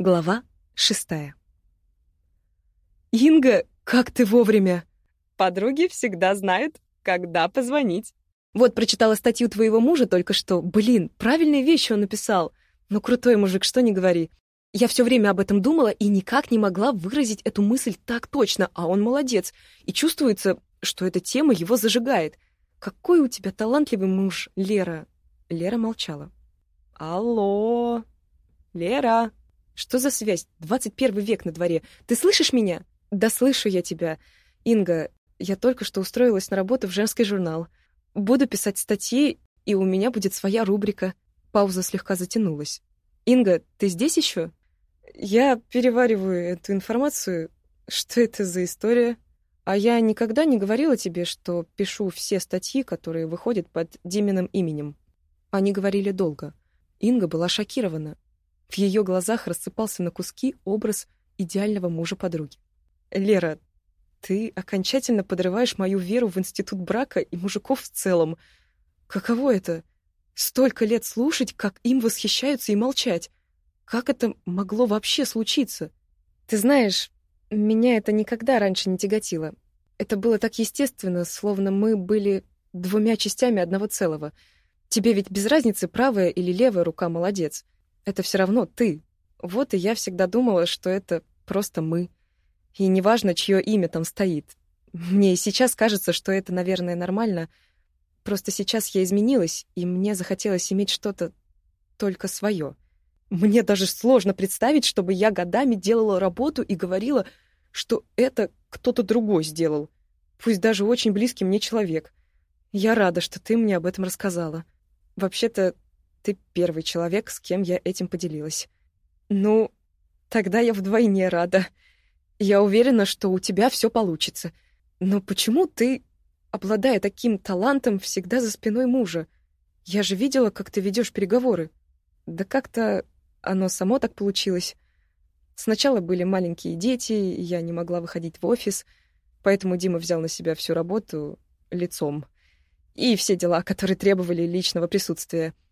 Глава шестая. «Инга, как ты вовремя!» Подруги всегда знают, когда позвонить. Вот прочитала статью твоего мужа только что. Блин, правильные вещи он написал. Ну, крутой мужик, что не говори. Я все время об этом думала и никак не могла выразить эту мысль так точно, а он молодец. И чувствуется, что эта тема его зажигает. Какой у тебя талантливый муж, Лера. Лера молчала. Алло, Лера. Что за связь? 21 век на дворе. Ты слышишь меня? Да слышу я тебя. Инга, я только что устроилась на работу в женский журнал. Буду писать статьи, и у меня будет своя рубрика. Пауза слегка затянулась. Инга, ты здесь еще? Я перевариваю эту информацию. Что это за история? А я никогда не говорила тебе, что пишу все статьи, которые выходят под Диминым именем. Они говорили долго. Инга была шокирована. В ее глазах рассыпался на куски образ идеального мужа подруги. «Лера, ты окончательно подрываешь мою веру в институт брака и мужиков в целом. Каково это? Столько лет слушать, как им восхищаются и молчать. Как это могло вообще случиться? Ты знаешь, меня это никогда раньше не тяготило. Это было так естественно, словно мы были двумя частями одного целого. Тебе ведь без разницы, правая или левая рука молодец. Это все равно ты. Вот и я всегда думала, что это просто мы. И неважно, чье имя там стоит. Мне и сейчас кажется, что это, наверное, нормально. Просто сейчас я изменилась, и мне захотелось иметь что-то только свое. Мне даже сложно представить, чтобы я годами делала работу и говорила, что это кто-то другой сделал. Пусть даже очень близкий мне человек. Я рада, что ты мне об этом рассказала. Вообще-то, ты первый человек, с кем я этим поделилась. Ну, тогда я вдвойне рада. Я уверена, что у тебя все получится. Но почему ты, обладая таким талантом, всегда за спиной мужа? Я же видела, как ты ведешь переговоры. Да как-то оно само так получилось. Сначала были маленькие дети, я не могла выходить в офис, поэтому Дима взял на себя всю работу лицом. И все дела, которые требовали личного присутствия —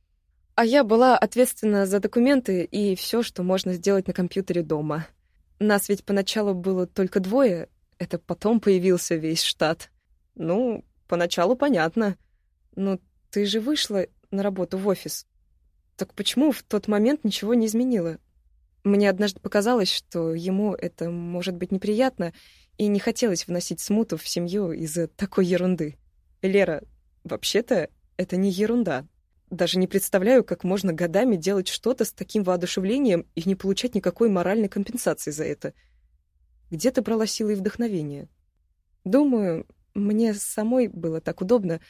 а я была ответственна за документы и все, что можно сделать на компьютере дома. Нас ведь поначалу было только двое, это потом появился весь штат. Ну, поначалу понятно. Но ты же вышла на работу в офис. Так почему в тот момент ничего не изменило? Мне однажды показалось, что ему это может быть неприятно, и не хотелось вносить смуту в семью из-за такой ерунды. Лера, вообще-то это не ерунда. Даже не представляю, как можно годами делать что-то с таким воодушевлением и не получать никакой моральной компенсации за это. Где ты брала силы и вдохновение? Думаю, мне самой было так удобно.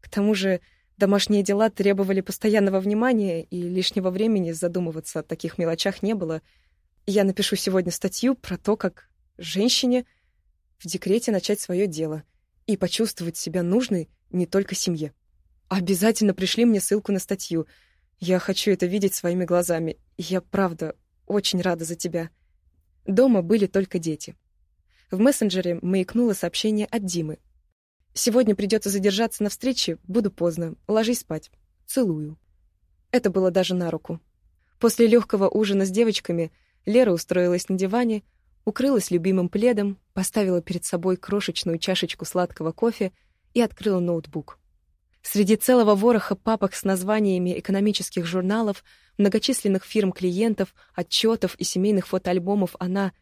К тому же домашние дела требовали постоянного внимания, и лишнего времени задумываться о таких мелочах не было. Я напишу сегодня статью про то, как женщине в декрете начать свое дело и почувствовать себя нужной не только семье. Обязательно пришли мне ссылку на статью. Я хочу это видеть своими глазами. Я, правда, очень рада за тебя. Дома были только дети. В мессенджере маякнуло сообщение от Димы. «Сегодня придется задержаться на встрече, буду поздно. Ложись спать. Целую». Это было даже на руку. После легкого ужина с девочками Лера устроилась на диване, укрылась любимым пледом, поставила перед собой крошечную чашечку сладкого кофе и открыла ноутбук. Среди целого вороха папок с названиями экономических журналов, многочисленных фирм-клиентов, отчетов и семейных фотоальбомов она,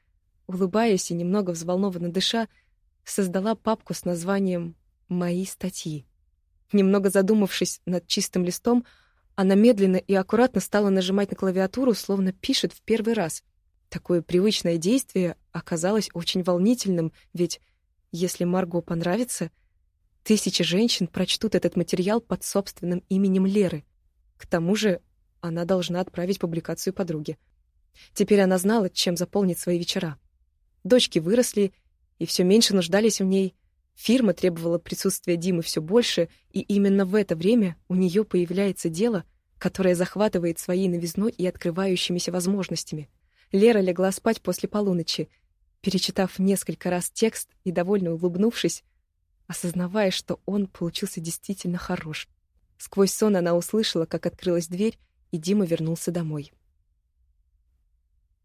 улыбаясь и немного взволнованно дыша, создала папку с названием «Мои статьи». Немного задумавшись над чистым листом, она медленно и аккуратно стала нажимать на клавиатуру, словно пишет в первый раз. Такое привычное действие оказалось очень волнительным, ведь если Марго понравится — Тысячи женщин прочтут этот материал под собственным именем Леры. К тому же она должна отправить публикацию подруге. Теперь она знала, чем заполнить свои вечера. Дочки выросли и все меньше нуждались в ней. Фирма требовала присутствия Димы все больше, и именно в это время у нее появляется дело, которое захватывает своей новизной и открывающимися возможностями. Лера легла спать после полуночи, перечитав несколько раз текст и, довольно улыбнувшись, осознавая, что он получился действительно хорош. Сквозь сон она услышала, как открылась дверь, и Дима вернулся домой.